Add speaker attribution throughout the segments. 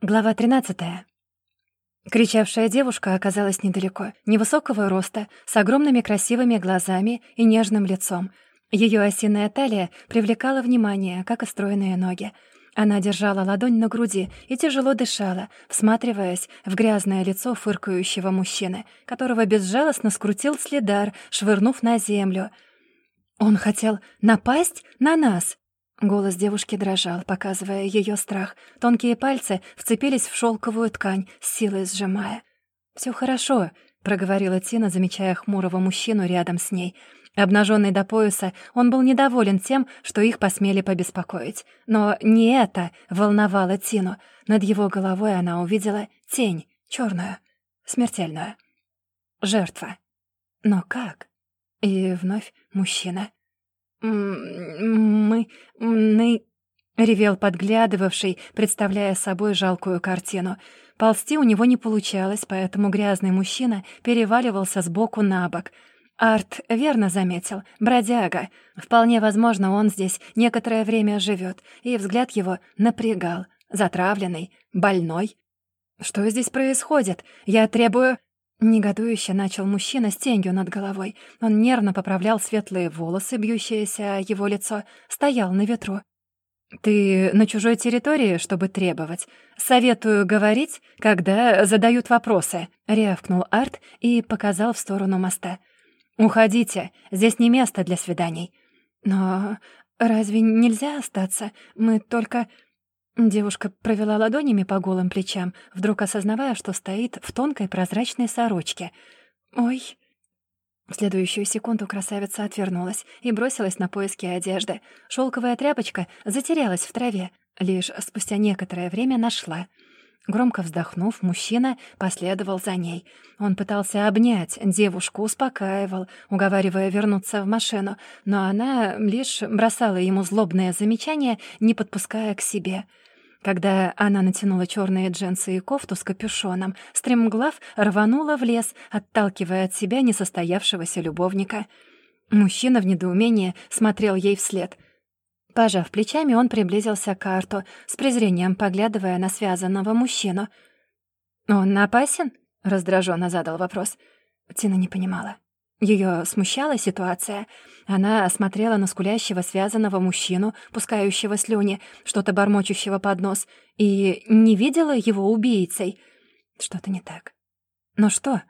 Speaker 1: Глава 13. Кричавшая девушка оказалась недалеко, невысокого роста, с огромными красивыми глазами и нежным лицом. Ее осиная талия привлекала внимание, как и стройные ноги. Она держала ладонь на груди и тяжело дышала, всматриваясь в грязное лицо фыркающего мужчины, которого безжалостно скрутил следар, швырнув на землю. «Он хотел напасть на нас!» Голос девушки дрожал, показывая ее страх. Тонкие пальцы вцепились в шелковую ткань, силой сжимая. Все хорошо», — проговорила Тина, замечая хмурого мужчину рядом с ней. Обнаженный до пояса, он был недоволен тем, что их посмели побеспокоить. Но не это волновало Тину. Над его головой она увидела тень, черную, смертельную. Жертва. Но как? И вновь мужчина. «Мы... мы...» — ревел подглядывавший, представляя собой жалкую картину. Ползти у него не получалось, поэтому грязный мужчина переваливался с боку на бок. Арт верно заметил. Бродяга. Вполне возможно, он здесь некоторое время живет, и взгляд его напрягал. Затравленный, больной. «Что здесь происходит? Я требую...» Негодующе начал мужчина с тенью над головой. Он нервно поправлял светлые волосы, бьющиеся его лицо, стоял на ветру. «Ты на чужой территории, чтобы требовать? Советую говорить, когда задают вопросы», — рявкнул Арт и показал в сторону моста. «Уходите, здесь не место для свиданий». «Но разве нельзя остаться? Мы только...» Девушка провела ладонями по голым плечам, вдруг осознавая, что стоит в тонкой прозрачной сорочке. «Ой!» В следующую секунду красавица отвернулась и бросилась на поиски одежды. Шелковая тряпочка затерялась в траве, лишь спустя некоторое время нашла — Громко вздохнув, мужчина последовал за ней. Он пытался обнять девушку, успокаивал, уговаривая вернуться в машину, но она лишь бросала ему злобное замечание, не подпуская к себе — когда она натянула черные джинсы и кофту с капюшоном, стремглав рванула в лес, отталкивая от себя несостоявшегося любовника. Мужчина в недоумении смотрел ей вслед. Пожав плечами, он приблизился к карту, с презрением поглядывая на связанного мужчину. «Он опасен?» — раздраженно задал вопрос. Тина не понимала. Ее смущала ситуация. Она осмотрела на скулящего связанного мужчину, пускающего слюни, что-то бормочущего под нос, и не видела его убийцей. Что-то не так. Но что?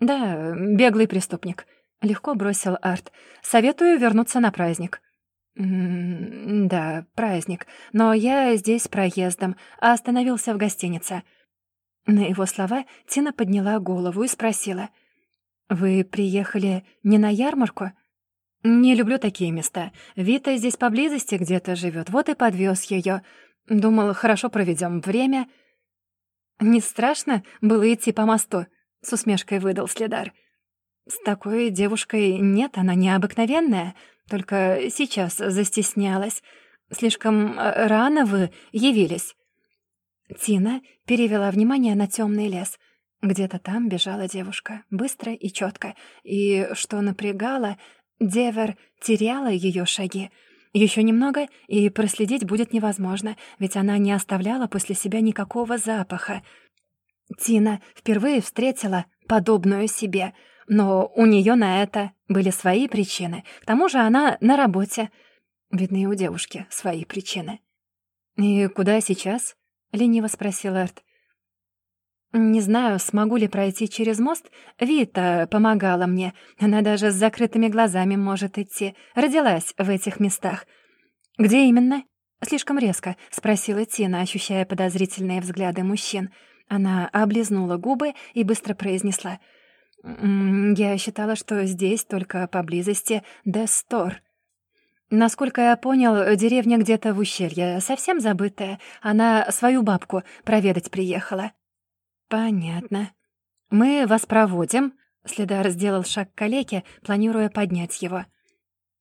Speaker 1: Да, беглый преступник. Легко бросил Арт. Советую вернуться на праздник. «Да, праздник. Но я здесь проездом, а остановился в гостинице». На его слова Тина подняла голову и спросила — «Вы приехали не на ярмарку?» «Не люблю такие места. Вита здесь поблизости где-то живет, вот и подвез ее. Думал, хорошо проведем время». «Не страшно было идти по мосту?» — с усмешкой выдал следар. «С такой девушкой нет, она необыкновенная, только сейчас застеснялась. Слишком э, рано вы явились». Тина перевела внимание на темный лес — где-то там бежала девушка, быстро и четко, и, что напрягало, Девер теряла ее шаги. Еще немного, и проследить будет невозможно, ведь она не оставляла после себя никакого запаха. Тина впервые встретила подобную себе, но у нее на это были свои причины. К тому же она на работе. Видны у девушки свои причины. «И куда сейчас?» — лениво спросил Эрт. «Не знаю, смогу ли пройти через мост. Вита помогала мне. Она даже с закрытыми глазами может идти. Родилась в этих местах». «Где именно?» «Слишком резко», — спросила Тина, ощущая подозрительные взгляды мужчин. Она облизнула губы и быстро произнесла. «Я считала, что здесь только поблизости Дестор». Насколько я понял, деревня где-то в ущелье, совсем забытая. Она свою бабку проведать приехала. «Понятно. Мы вас проводим». Следар сделал шаг к калеке, планируя поднять его.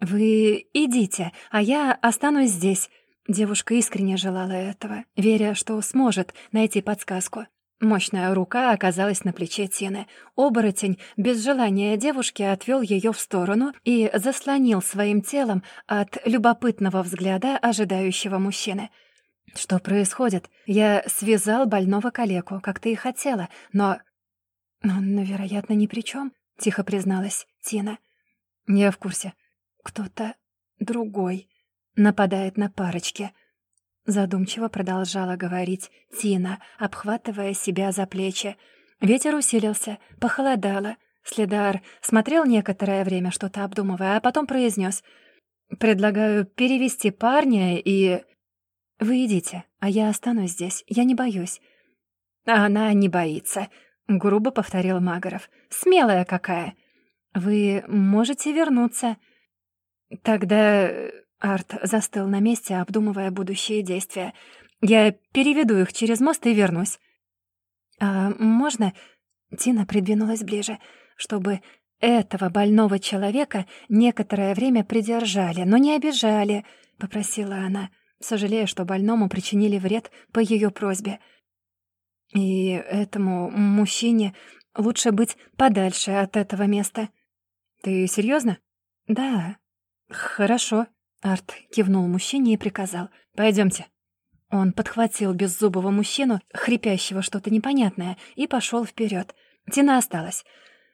Speaker 1: «Вы идите, а я останусь здесь». Девушка искренне желала этого, веря, что сможет найти подсказку. Мощная рука оказалась на плече Тины. Оборотень без желания девушки отвел ее в сторону и заслонил своим телом от любопытного взгляда ожидающего мужчины — «Что происходит? Я связал больного калеку, как ты и хотела, но...» «Он, вероятно, ни при чем», — тихо призналась Тина. «Я в курсе. Кто-то другой нападает на парочки». Задумчиво продолжала говорить Тина, обхватывая себя за плечи. Ветер усилился, похолодало. Следар смотрел некоторое время, что-то обдумывая, а потом произнес: «Предлагаю перевести парня и...» «Вы идите, а я останусь здесь, я не боюсь». «Она не боится», — грубо повторил Магаров. «Смелая какая». «Вы можете вернуться». «Тогда...» — Арт застыл на месте, обдумывая будущие действия. «Я переведу их через мост и вернусь». «А можно...» — Тина придвинулась ближе. «Чтобы этого больного человека некоторое время придержали, но не обижали», — попросила она, сожалея, что больному причинили вред по ее просьбе. «И этому мужчине лучше быть подальше от этого места». «Ты серьезно? «Да». «Хорошо», — Арт кивнул мужчине и приказал. Пойдемте. Он подхватил беззубого мужчину, хрипящего что-то непонятное, и пошел вперед. Тина осталась.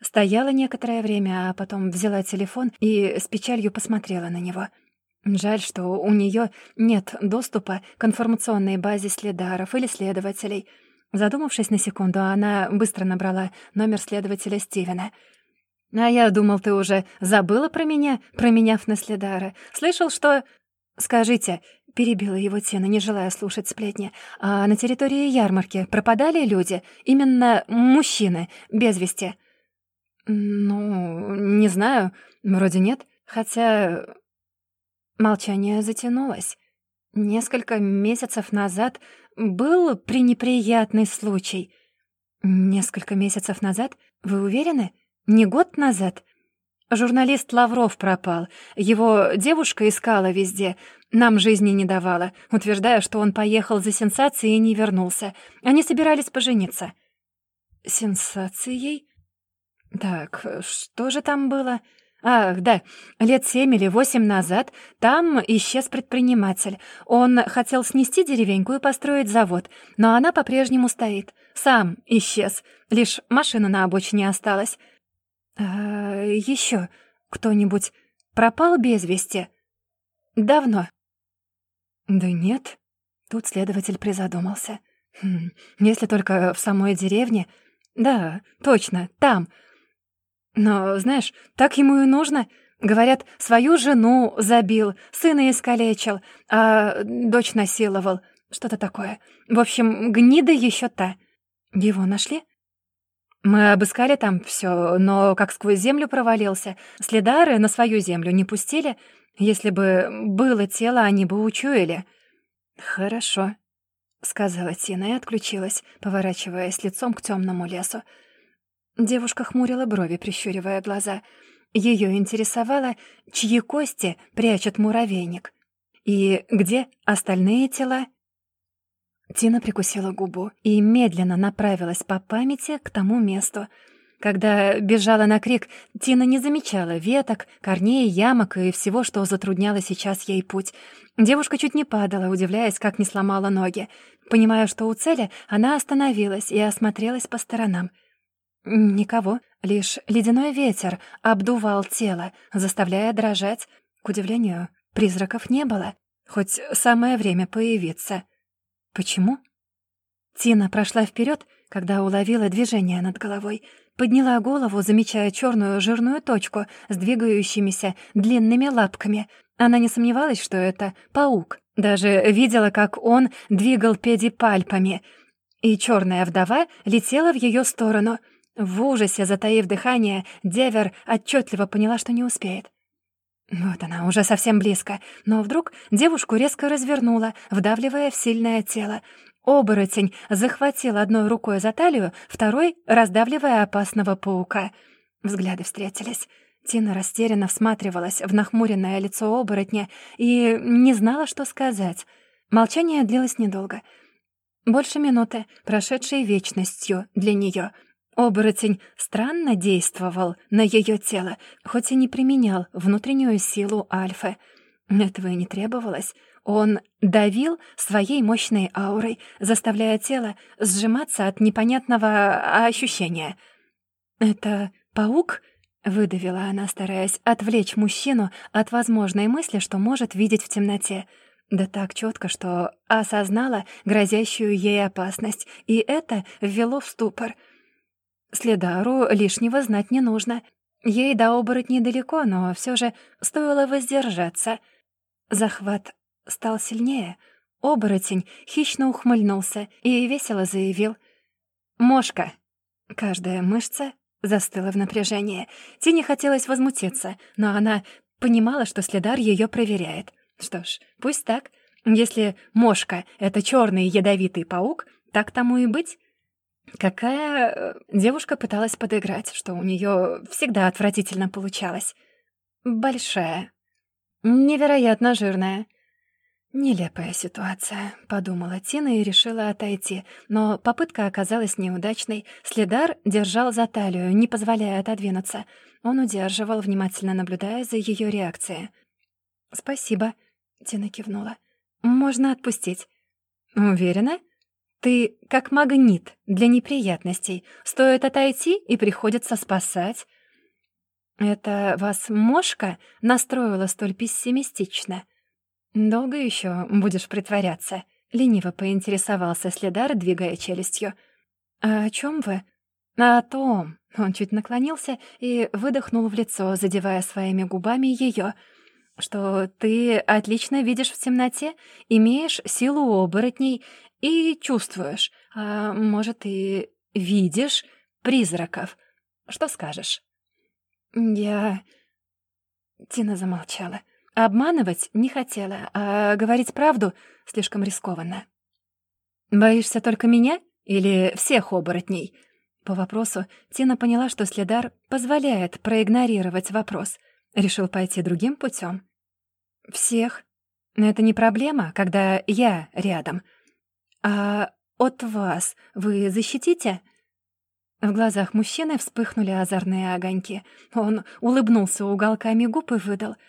Speaker 1: Стояла некоторое время, а потом взяла телефон и с печалью посмотрела на него. Жаль, что у нее нет доступа к информационной базе следаров или следователей. Задумавшись на секунду, она быстро набрала номер следователя Стивена. «А я думал, ты уже забыла про меня, променяв на следара. Слышал, что...» «Скажите, — перебила его Тина, не желая слушать сплетни. «А на территории ярмарки пропадали люди? Именно мужчины, без вести?» «Ну, не знаю. Вроде нет. Хотя...» Молчание затянулось. Несколько месяцев назад был пренеприятный случай. «Несколько месяцев назад? Вы уверены? Не год назад?» Журналист Лавров пропал. Его девушка искала везде. Нам жизни не давала, утверждая, что он поехал за сенсацией и не вернулся. Они собирались пожениться. Сенсацией? Так, что же там было? Ах, да, лет семь или восемь назад там исчез предприниматель. Он хотел снести деревеньку и построить завод, но она по-прежнему стоит. Сам исчез, лишь машина на обочине осталась. «А еще кто-нибудь пропал без вести?» «Давно». «Да нет». Тут следователь призадумался. Хм, «Если только в самой деревне...» «Да, точно, там. Но, знаешь, так ему и нужно. Говорят, свою жену забил, сына искалечил, а дочь насиловал. Что-то такое. В общем, гнида еще та. Его нашли?» Мы обыскали там все, но как сквозь землю провалился. Следары на свою землю не пустили. Если бы было тело, они бы учуяли. «Хорошо», — сказала Тина и отключилась, поворачиваясь лицом к темному лесу. Девушка хмурила брови, прищуривая глаза. Ее интересовало, чьи кости прячет муравейник. И где остальные тела? Тина прикусила губу и медленно направилась по памяти к тому месту. Когда бежала на крик, Тина не замечала веток, корней, ямок и всего, что затрудняло сейчас ей путь. Девушка чуть не падала, удивляясь, как не сломала ноги. Понимая, что у цели, она остановилась и осмотрелась по сторонам. Никого, лишь ледяной ветер обдувал тело, заставляя дрожать. К удивлению, призраков не было, хоть самое время появиться. Почему? Тина прошла вперед, когда уловила движение над головой, подняла голову, замечая черную жирную точку с двигающимися длинными лапками. Она не сомневалась, что это паук. Даже видела, как он двигал педипальпами. И черная вдова летела в ее сторону. В ужасе, затаив дыхание, Девер отчетливо поняла, что не успеет. Вот она, уже совсем близко. Но вдруг девушку резко развернула, вдавливая в сильное тело. Оборотень захватил одной рукой за талию, второй — раздавливая опасного паука. Взгляды встретились. Тина растерянно всматривалась в нахмуренное лицо оборотня и не знала, что сказать. Молчание длилось недолго. Больше минуты, прошедшей вечностью для нее — Оборотень странно действовал на ее тело, хоть и не применял внутреннюю силу Альфы. Этого и не требовалось. Он давил своей мощной аурой, заставляя тело сжиматься от непонятного ощущения. «Это паук?» — выдавила она, стараясь отвлечь мужчину от возможной мысли, что может видеть в темноте. Да так четко, что осознала грозящую ей опасность, и это ввело в ступор. Следару лишнего знать не нужно. Ей до оборотней далеко, но все же стоило воздержаться. Захват стал сильнее. Оборотень хищно ухмыльнулся и весело заявил. «Мошка!» Каждая мышца застыла в напряжении. Тине хотелось возмутиться, но она понимала, что следар ее проверяет. Что ж, пусть так. Если мошка — это черный ядовитый паук, так тому и быть. Какая э, девушка пыталась подыграть, что у нее всегда отвратительно получалось. Большая. Невероятно жирная. «Нелепая ситуация», — подумала Тина и решила отойти. Но попытка оказалась неудачной. Следар держал за талию, не позволяя отодвинуться. Он удерживал, внимательно наблюдая за ее реакцией. «Спасибо», — Тина кивнула. «Можно отпустить». «Уверена?» «Ты как магнит для неприятностей. Стоит отойти, и приходится спасать». «Это вас мошка настроила столь пессимистично?» «Долго еще будешь притворяться?» — лениво поинтересовался следар, двигая челюстью. «А о чем вы?» «О том». Он чуть наклонился и выдохнул в лицо, задевая своими губами ее, что ты отлично видишь в темноте, имеешь силу оборотней и чувствуешь, а может, и видишь призраков. Что скажешь?» «Я...» Тина замолчала. Обманывать не хотела, а говорить правду слишком рискованно. «Боишься только меня или всех оборотней?» По вопросу Тина поняла, что следар позволяет проигнорировать вопрос. Решил пойти другим путем. «Всех. Это не проблема, когда я рядом. А от вас вы защитите?» В глазах мужчины вспыхнули озорные огоньки. Он улыбнулся уголками губ и выдал —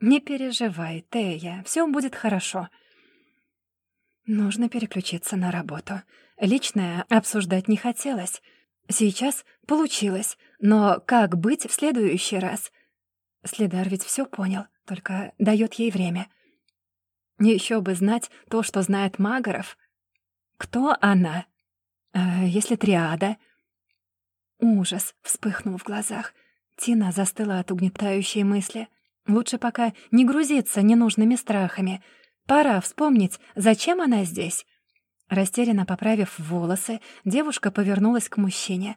Speaker 1: «Не переживай, Тея, все будет хорошо». Нужно переключиться на работу. Личное обсуждать не хотелось. Сейчас получилось, но как быть в следующий раз? Следар ведь все понял, только дает ей время. Еще бы знать то, что знает Магоров. Кто она? А если триада? Ужас вспыхнул в глазах. Тина застыла от угнетающей мысли. Лучше пока не грузиться ненужными страхами. Пора вспомнить, зачем она здесь. Растерянно поправив волосы, девушка повернулась к мужчине.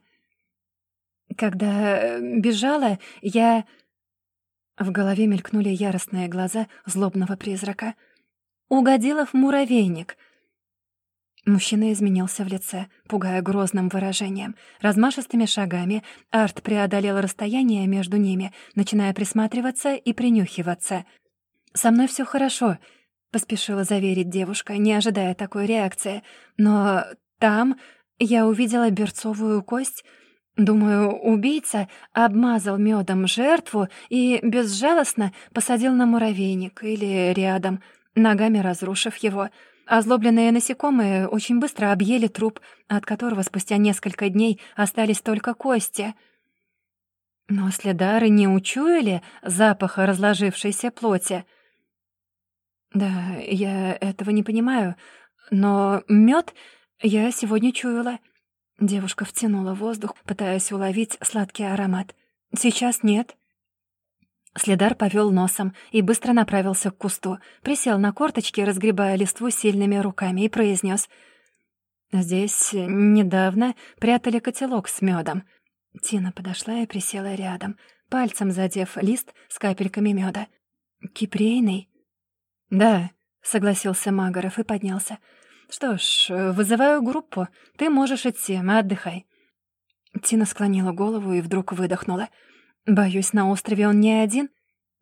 Speaker 1: «Когда э, бежала, я...» В голове мелькнули яростные глаза злобного призрака. «Угодила в муравейник», Мужчина изменился в лице, пугая грозным выражением. Размашистыми шагами Арт преодолел расстояние между ними, начиная присматриваться и принюхиваться. «Со мной все хорошо», — поспешила заверить девушка, не ожидая такой реакции. «Но там я увидела берцовую кость. Думаю, убийца обмазал медом жертву и безжалостно посадил на муравейник или рядом, ногами разрушив его». Озлобленные насекомые очень быстро объели труп, от которого спустя несколько дней остались только кости. Но следары не учуяли запаха разложившейся плоти. Да, я этого не понимаю, но мед я сегодня чуяла. Девушка втянула воздух, пытаясь уловить сладкий аромат. Сейчас нет. Следар повел носом и быстро направился к кусту, присел на корточки, разгребая листву сильными руками, и произнес: «Здесь недавно прятали котелок с медом. Тина подошла и присела рядом, пальцем задев лист с капельками меда. «Кипрейный?» «Да», — согласился Магаров и поднялся. «Что ж, вызываю группу. Ты можешь идти, отдыхай». Тина склонила голову и вдруг выдохнула — «Боюсь, на острове он не один.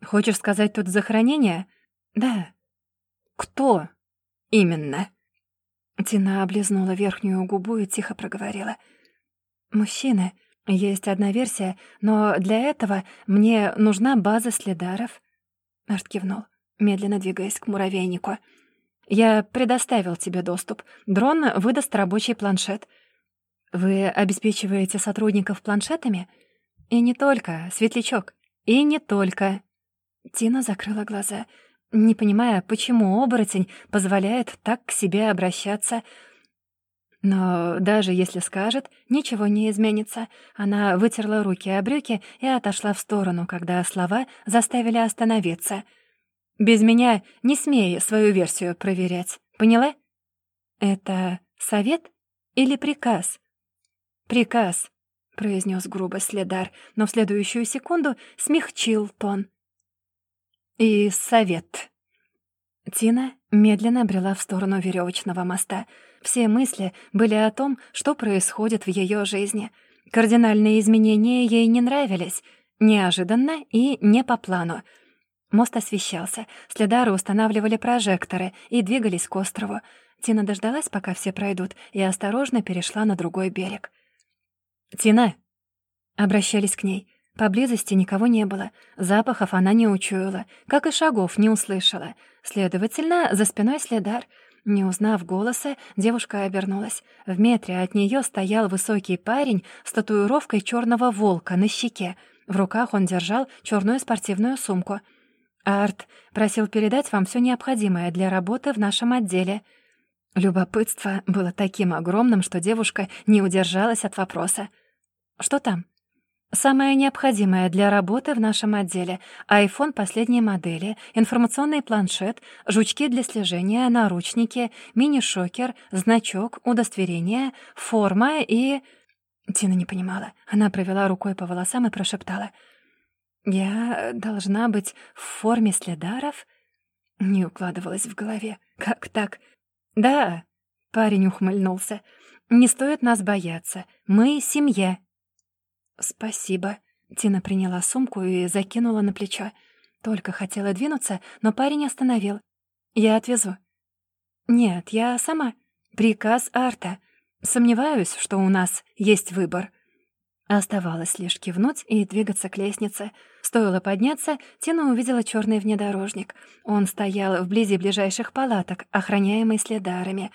Speaker 1: Хочешь сказать, тут захоронение?» «Да». «Кто?» «Именно». Тина облизнула верхнюю губу и тихо проговорила. «Мужчины. Есть одна версия, но для этого мне нужна база следаров». Арт кивнул, медленно двигаясь к муравейнику. Я предоставил тебе доступ. Дрон выдаст рабочий планшет. Вы обеспечиваете сотрудников планшетами? И не только, Светлячок. И не только. Тина закрыла глаза, не понимая, почему оборотень позволяет так к себе обращаться. Но даже если скажет, ничего не изменится. Она вытерла руки о брюки и отошла в сторону, когда слова заставили остановиться. «Без меня не смей свою версию проверять. Поняла?» «Это совет или приказ?» «Приказ», — произнес грубо следар, но в следующую секунду смягчил тон. «И совет». Тина медленно брела в сторону веревочного моста. Все мысли были о том, что происходит в ее жизни. Кардинальные изменения ей не нравились. Неожиданно и не по плану. Мост освещался, следары устанавливали прожекторы и двигались к острову. Тина дождалась, пока все пройдут, и осторожно перешла на другой берег. «Тина!» Обращались к ней. Поблизости никого не было. Запахов она не учуяла, как и шагов не услышала. Следовательно, за спиной следар. Не узнав голоса, девушка обернулась. В метре от нее стоял высокий парень с татуировкой черного волка на щеке. В руках он держал черную спортивную сумку. «Арт просил передать вам все необходимое для работы в нашем отделе». Любопытство было таким огромным, что девушка не удержалась от вопроса. «Что там?» Самое необходимое для работы в нашем отделе — iPhone последней модели, информационный планшет, жучки для слежения, наручники, мини-шокер, значок, удостоверение, форма и... Тина не понимала. Она провела рукой по волосам и прошептала. «Я должна быть в форме следаров?» Не укладывалась в голове. «Как так?» «Да», — парень ухмыльнулся. «Не стоит нас бояться. Мы — семья, «Спасибо». Тина приняла сумку и закинула на плечо. Только хотела двинуться, но парень остановил. «Я отвезу». «Нет, я сама. Приказ Арта. Сомневаюсь, что у нас есть выбор». Оставалось лишь кивнуть и двигаться к лестнице. Стоило подняться, Тина увидела черный внедорожник. Он стоял вблизи ближайших палаток, охраняемый следарами.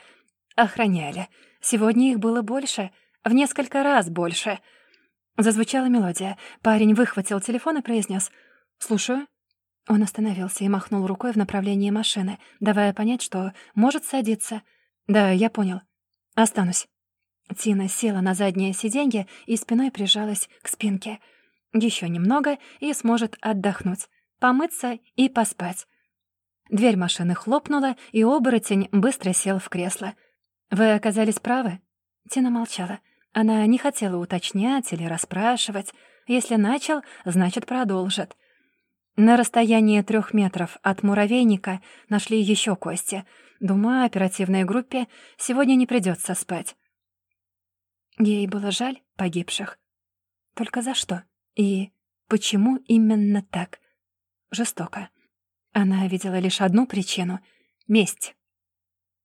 Speaker 1: Охраняли. Сегодня их было больше, в несколько раз больше — Зазвучала мелодия. Парень выхватил телефон и произнес «Слушаю». Он остановился и махнул рукой в направлении машины, давая понять, что может садиться. «Да, я понял. Останусь». Тина села на заднее сиденье и спиной прижалась к спинке. Еще немного и сможет отдохнуть, помыться и поспать. Дверь машины хлопнула, и оборотень быстро сел в кресло. «Вы оказались правы?» Тина молчала. Она не хотела уточнять или расспрашивать. Если начал, значит, продолжит. На расстоянии трех метров от муравейника нашли еще кости. Думаю, оперативной группе сегодня не придется спать. Ей было жаль погибших. Только за что? И почему именно так? Жестоко. Она видела лишь одну причину — месть.